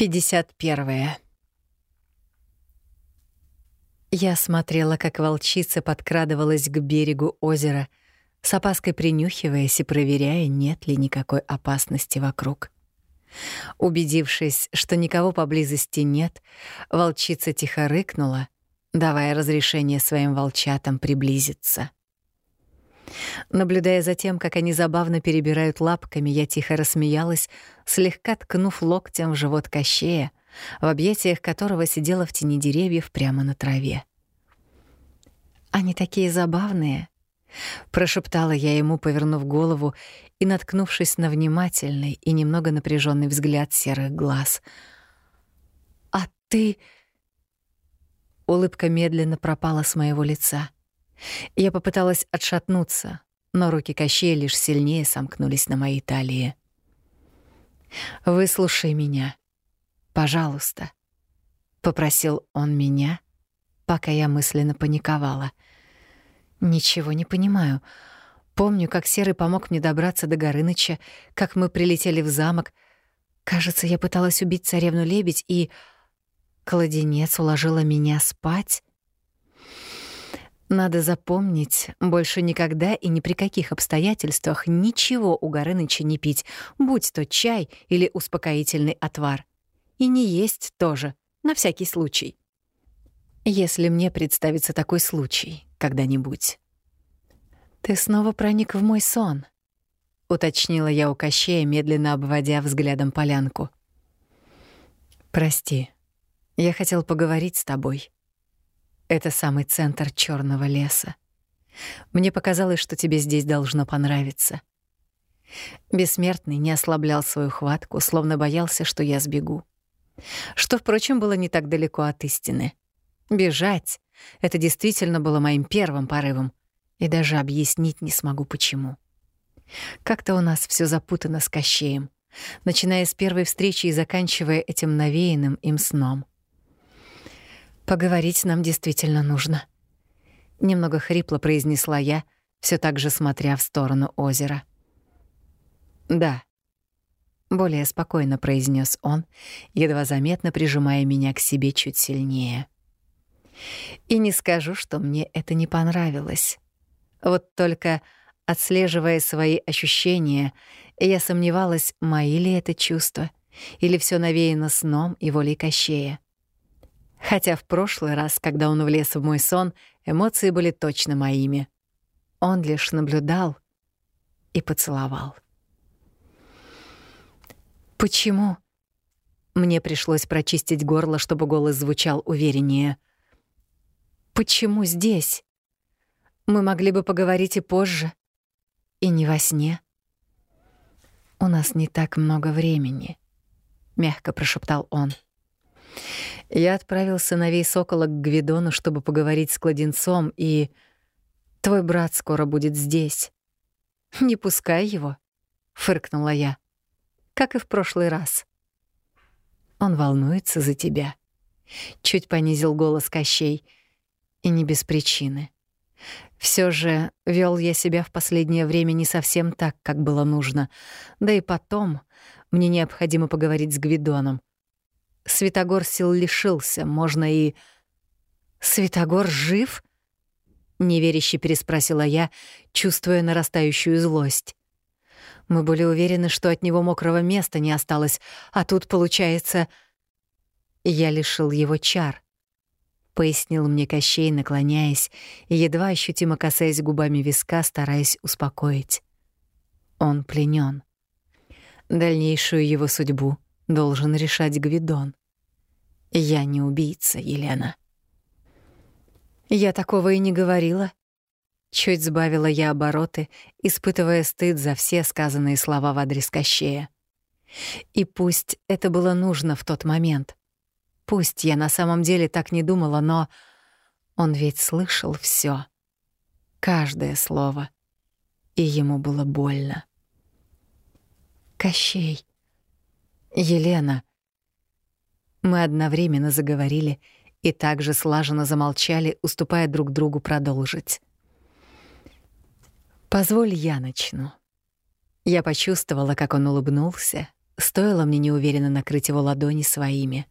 51. Я смотрела, как волчица подкрадывалась к берегу озера, с опаской принюхиваясь и проверяя, нет ли никакой опасности вокруг. Убедившись, что никого поблизости нет, волчица тихо рыкнула, давая разрешение своим волчатам приблизиться. Наблюдая за тем, как они забавно перебирают лапками, я тихо рассмеялась, слегка ткнув локтем в живот Кощея, в объятиях которого сидела в тени деревьев прямо на траве. «Они такие забавные», — прошептала я ему, повернув голову и наткнувшись на внимательный и немного напряженный взгляд серых глаз. «А ты...» Улыбка медленно пропала с моего лица. Я попыталась отшатнуться, но руки Кощея лишь сильнее сомкнулись на моей талии. «Выслушай меня, пожалуйста», — попросил он меня, пока я мысленно паниковала. «Ничего не понимаю. Помню, как Серый помог мне добраться до Горыныча, как мы прилетели в замок. Кажется, я пыталась убить царевну-лебедь, и... Кладенец уложила меня спать?» Надо запомнить, больше никогда и ни при каких обстоятельствах ничего у Горыныча не пить, будь то чай или успокоительный отвар. И не есть тоже, на всякий случай. Если мне представится такой случай когда-нибудь. «Ты снова проник в мой сон», — уточнила я у Кощея, медленно обводя взглядом полянку. «Прости, я хотел поговорить с тобой». Это самый центр черного леса. Мне показалось, что тебе здесь должно понравиться. Бессмертный не ослаблял свою хватку, словно боялся, что я сбегу. Что, впрочем, было не так далеко от истины. Бежать — это действительно было моим первым порывом, и даже объяснить не смогу, почему. Как-то у нас все запутано с Кощеем, начиная с первой встречи и заканчивая этим навеянным им сном. Поговорить нам действительно нужно. Немного хрипло произнесла я, все так же смотря в сторону озера. Да. Более спокойно произнес он, едва заметно прижимая меня к себе чуть сильнее. И не скажу, что мне это не понравилось. Вот только отслеживая свои ощущения, я сомневалась, мои ли это чувства, или все навеяно сном и волей Кощея. Хотя в прошлый раз, когда он влез в мой сон, эмоции были точно моими. Он лишь наблюдал и поцеловал. «Почему?» Мне пришлось прочистить горло, чтобы голос звучал увереннее. «Почему здесь? Мы могли бы поговорить и позже. И не во сне». «У нас не так много времени», — мягко прошептал он. Я отправил сыновей Сокола к Гвидону, чтобы поговорить с Кладенцом, и... Твой брат скоро будет здесь. Не пускай его, — фыркнула я, как и в прошлый раз. Он волнуется за тебя. Чуть понизил голос Кощей, и не без причины. Все же вел я себя в последнее время не совсем так, как было нужно. Да и потом мне необходимо поговорить с Гвидоном. Святогор сил лишился, можно и... «Святогор жив?» — неверяще переспросила я, чувствуя нарастающую злость. Мы были уверены, что от него мокрого места не осталось, а тут, получается... Я лишил его чар, — пояснил мне Кощей, наклоняясь и едва ощутимо касаясь губами виска, стараясь успокоить. Он пленен. Дальнейшую его судьбу должен решать Гвидон. Я не убийца, Елена. Я такого и не говорила. Чуть сбавила я обороты, испытывая стыд за все сказанные слова в адрес Кощея. И пусть это было нужно в тот момент. Пусть я на самом деле так не думала, но он ведь слышал все, каждое слово, и ему было больно. Кощей. Елена. Мы одновременно заговорили и также слаженно замолчали, уступая друг другу продолжить. «Позволь, я начну». Я почувствовала, как он улыбнулся, стоило мне неуверенно накрыть его ладони своими.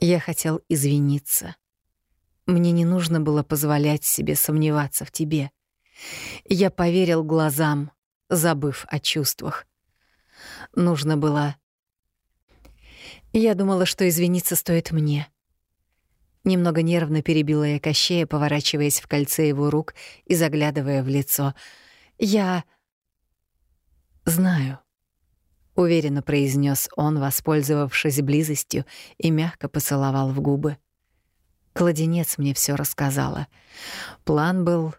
Я хотел извиниться. Мне не нужно было позволять себе сомневаться в тебе. Я поверил глазам, забыв о чувствах. Нужно было... Я думала, что извиниться стоит мне. Немного нервно перебила я Кощея, поворачиваясь в кольце его рук и заглядывая в лицо. «Я...» «Знаю», — уверенно произнес он, воспользовавшись близостью, и мягко поцеловал в губы. Кладенец мне все рассказала. План был...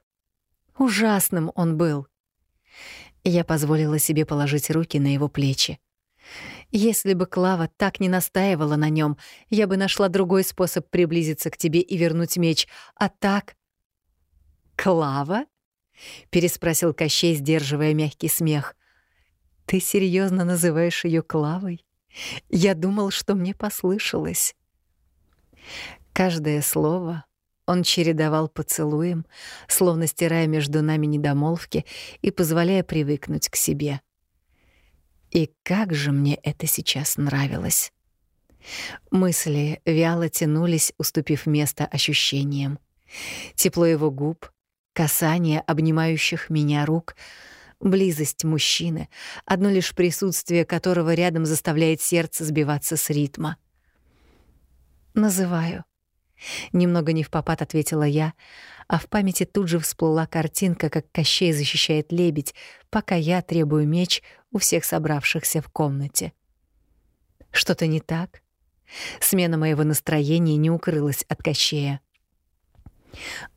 Ужасным он был. Я позволила себе положить руки на его плечи. Если бы Клава так не настаивала на нем, я бы нашла другой способ приблизиться к тебе и вернуть меч. А так... «Клава?» — переспросил Кощей, сдерживая мягкий смех. «Ты серьезно называешь ее Клавой? Я думал, что мне послышалось». Каждое слово он чередовал поцелуем, словно стирая между нами недомолвки и позволяя привыкнуть к себе. И как же мне это сейчас нравилось. Мысли вяло тянулись, уступив место ощущениям. Тепло его губ, касание обнимающих меня рук, близость мужчины, одно лишь присутствие которого рядом заставляет сердце сбиваться с ритма. Называю. Немного не в попад ответила я, а в памяти тут же всплыла картинка, как Кощей защищает лебедь, пока я требую меч у всех собравшихся в комнате. Что-то не так? Смена моего настроения не укрылась от Кощея.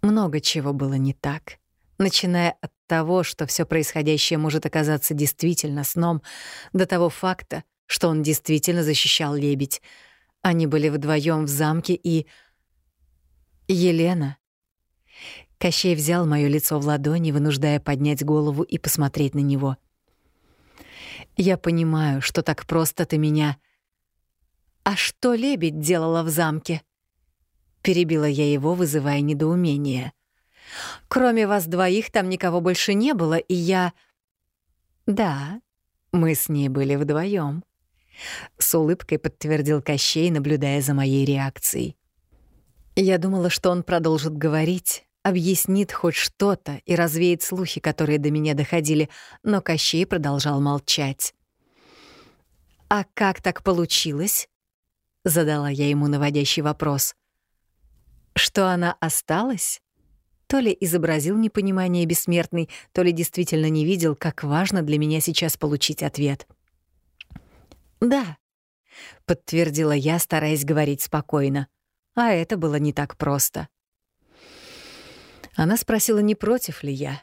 Много чего было не так, начиная от того, что все происходящее может оказаться действительно сном, до того факта, что он действительно защищал лебедь. Они были вдвоем в замке и «Елена». Кощей взял моё лицо в ладони, вынуждая поднять голову и посмотреть на него. «Я понимаю, что так просто ты меня...» «А что лебедь делала в замке?» Перебила я его, вызывая недоумение. «Кроме вас двоих там никого больше не было, и я...» «Да, мы с ней были вдвоем. С улыбкой подтвердил Кощей, наблюдая за моей реакцией. Я думала, что он продолжит говорить, объяснит хоть что-то и развеет слухи, которые до меня доходили, но Кощей продолжал молчать. «А как так получилось?» — задала я ему наводящий вопрос. «Что она осталась?» То ли изобразил непонимание бессмертный, то ли действительно не видел, как важно для меня сейчас получить ответ. «Да», — подтвердила я, стараясь говорить спокойно. А это было не так просто. Она спросила, не против ли я.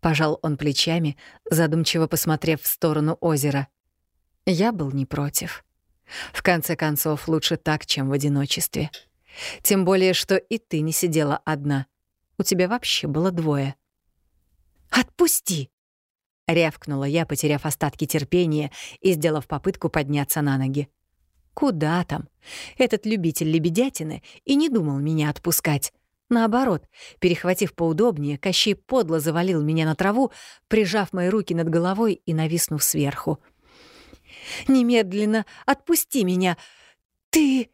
Пожал он плечами, задумчиво посмотрев в сторону озера. Я был не против. В конце концов, лучше так, чем в одиночестве. Тем более, что и ты не сидела одна. У тебя вообще было двое. «Отпусти!» — рявкнула я, потеряв остатки терпения и сделав попытку подняться на ноги. Куда там? Этот любитель лебедятины и не думал меня отпускать. Наоборот, перехватив поудобнее, Кощей подло завалил меня на траву, прижав мои руки над головой и нависнув сверху. «Немедленно отпусти меня! Ты...»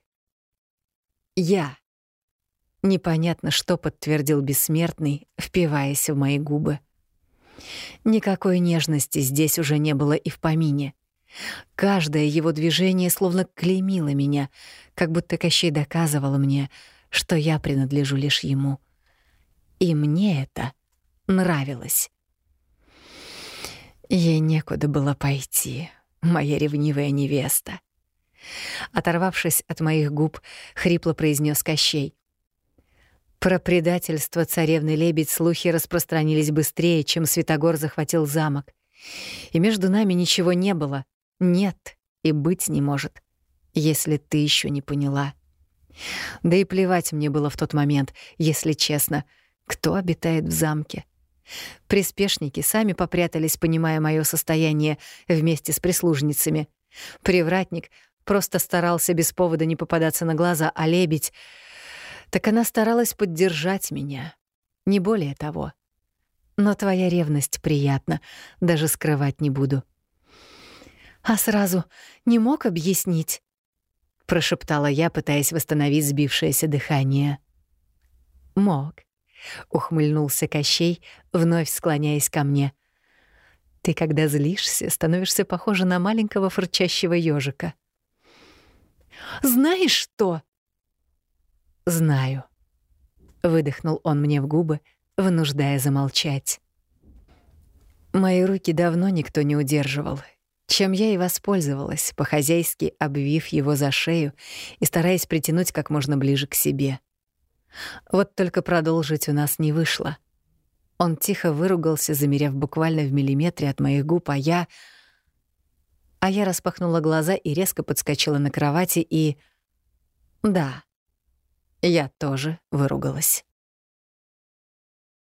«Я...» Непонятно, что подтвердил бессмертный, впиваясь в мои губы. Никакой нежности здесь уже не было и в помине. Каждое его движение словно клеймило меня, как будто Кощей доказывал мне, что я принадлежу лишь ему. И мне это нравилось. Ей некуда было пойти, моя ревнивая невеста. Оторвавшись от моих губ, хрипло произнес Кощей. Про предательство царевны Лебедь слухи распространились быстрее, чем Святогор захватил замок. И между нами ничего не было, нет и быть не может, если ты еще не поняла. Да и плевать мне было в тот момент, если честно, кто обитает в замке. Приспешники сами попрятались, понимая мое состояние, вместе с прислужницами. Привратник просто старался без повода не попадаться на глаза, а лебедь... Так она старалась поддержать меня. Не более того. Но твоя ревность приятна, даже скрывать не буду. «А сразу не мог объяснить?» — прошептала я, пытаясь восстановить сбившееся дыхание. «Мог», — ухмыльнулся Кощей, вновь склоняясь ко мне. «Ты, когда злишься, становишься похожа на маленького фырчащего ежика». «Знаешь что?» «Знаю», — выдохнул он мне в губы, вынуждая замолчать. Мои руки давно никто не удерживал, чем я и воспользовалась, по-хозяйски обвив его за шею и стараясь притянуть как можно ближе к себе. Вот только продолжить у нас не вышло. Он тихо выругался, замерев буквально в миллиметре от моих губ, а я... А я распахнула глаза и резко подскочила на кровати и... Да, я тоже выругалась.